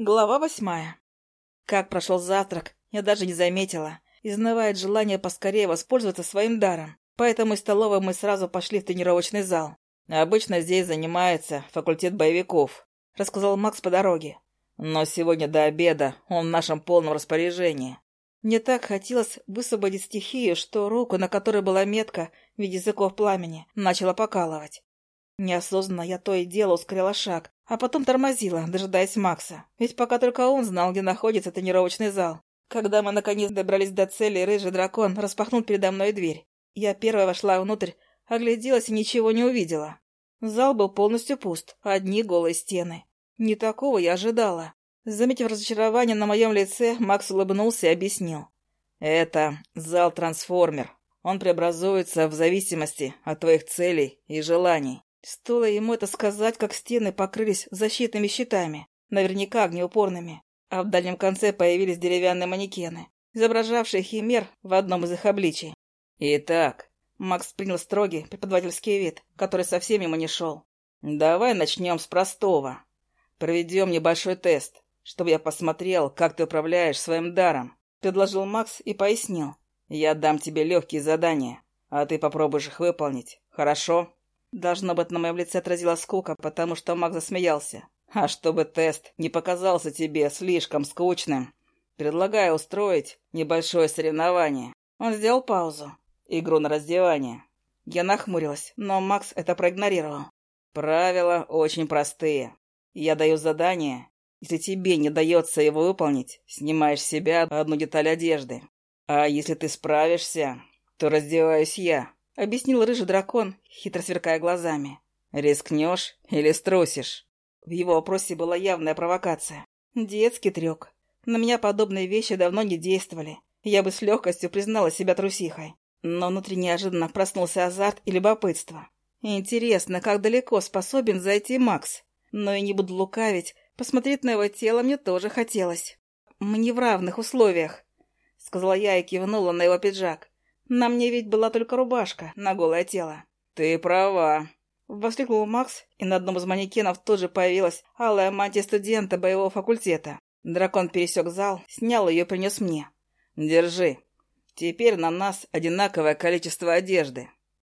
Глава восьмая. Как прошел завтрак, я даже не заметила. Изнывает желание поскорее воспользоваться своим даром. Поэтому из столовой мы сразу пошли в тренировочный зал. Обычно здесь занимается факультет боевиков, рассказал Макс по дороге. Но сегодня до обеда он в нашем полном распоряжении. Мне так хотелось высвободить стихию, что руку, на которой была метка в виде языков пламени, начала покалывать. Неосознанно я то и дело ускорила шаг, а потом тормозила, дожидаясь Макса. Ведь пока только он знал, где находится тренировочный зал. Когда мы наконец добрались до цели, рыжий дракон распахнул передо мной дверь. Я первая вошла внутрь, огляделась и ничего не увидела. Зал был полностью пуст, одни голые стены. Не такого я ожидала. Заметив разочарование на моем лице, Макс улыбнулся и объяснил. «Это зал-трансформер. Он преобразуется в зависимости от твоих целей и желаний. Стоило ему это сказать, как стены покрылись защитными щитами, наверняка огнеупорными, а в дальнем конце появились деревянные манекены, изображавшие химер в одном из их обличий. «Итак», — Макс принял строгий преподавательский вид, который совсем ему не шел. «Давай начнем с простого. Проведем небольшой тест, чтобы я посмотрел, как ты управляешь своим даром», — предложил Макс и пояснил. «Я дам тебе легкие задания, а ты попробуешь их выполнить, хорошо?» Должно быть, на моем лице отразилась скука, потому что Мак засмеялся. А чтобы тест не показался тебе слишком скучным, предлагаю устроить небольшое соревнование. Он сделал паузу. Игру на раздевание. Я нахмурилась, но Макс это проигнорировал. Правила очень простые. Я даю задание. Если тебе не дается его выполнить, снимаешь с себя одну деталь одежды. А если ты справишься, то раздеваюсь я. Объяснил рыжий дракон, хитро сверкая глазами. «Рискнешь или струсишь?» В его вопросе была явная провокация. Детский трюк. На меня подобные вещи давно не действовали. Я бы с легкостью признала себя трусихой. Но внутри неожиданно проснулся азарт и любопытство. Интересно, как далеко способен зайти Макс? Но и не буду лукавить, посмотреть на его тело мне тоже хотелось. «Мы не в равных условиях», — сказала я и кивнула на его пиджак. На мне ведь была только рубашка на голое тело. «Ты права», — воскликнул Макс, и на одном из манекенов тут же появилась алая мантия студента боевого факультета. Дракон пересек зал, снял ее и принес мне. «Держи. Теперь на нас одинаковое количество одежды».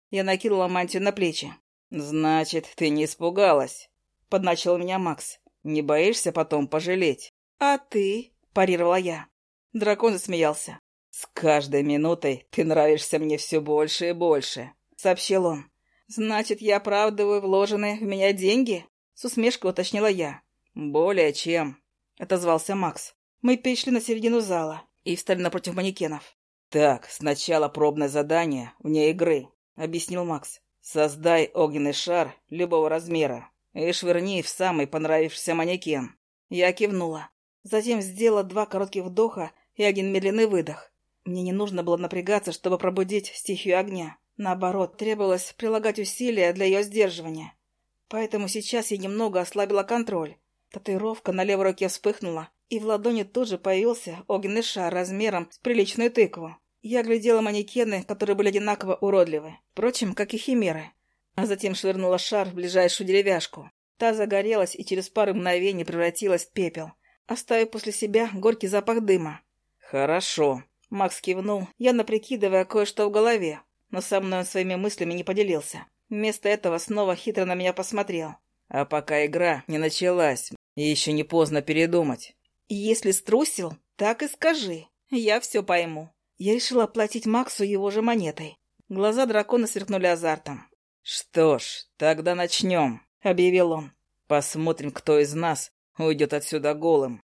Я накинула мантию на плечи. «Значит, ты не испугалась?» — подначил меня Макс. «Не боишься потом пожалеть?» «А ты?» — парировала я. Дракон засмеялся. «С каждой минутой ты нравишься мне все больше и больше», — сообщил он. «Значит, я оправдываю вложенные в меня деньги?» — с усмешкой уточнила я. «Более чем», — отозвался Макс. Мы перешли на середину зала и встали напротив манекенов. «Так, сначала пробное задание вне игры», — объяснил Макс. «Создай огненный шар любого размера и швырни в самый понравившийся манекен». Я кивнула. Затем сделала два коротких вдоха и один медленный выдох. Мне не нужно было напрягаться, чтобы пробудить стихию огня. Наоборот, требовалось прилагать усилия для ее сдерживания. Поэтому сейчас я немного ослабила контроль. Татуировка на левой руке вспыхнула, и в ладони тут же появился огненный шар размером с приличную тыкву. Я глядела манекены, которые были одинаково уродливы, впрочем, как и химеры. А затем швырнула шар в ближайшую деревяшку. Та загорелась и через пару мгновений превратилась в пепел, оставив после себя горький запах дыма. «Хорошо», Макс кивнул, явно прикидывая кое-что в голове, но со мной он своими мыслями не поделился. Вместо этого снова хитро на меня посмотрел. А пока игра не началась, и еще не поздно передумать. Если струсил, так и скажи. Я все пойму. Я решила оплатить Максу его же монетой. Глаза дракона сверкнули азартом. «Что ж, тогда начнем», — объявил он. «Посмотрим, кто из нас уйдет отсюда голым».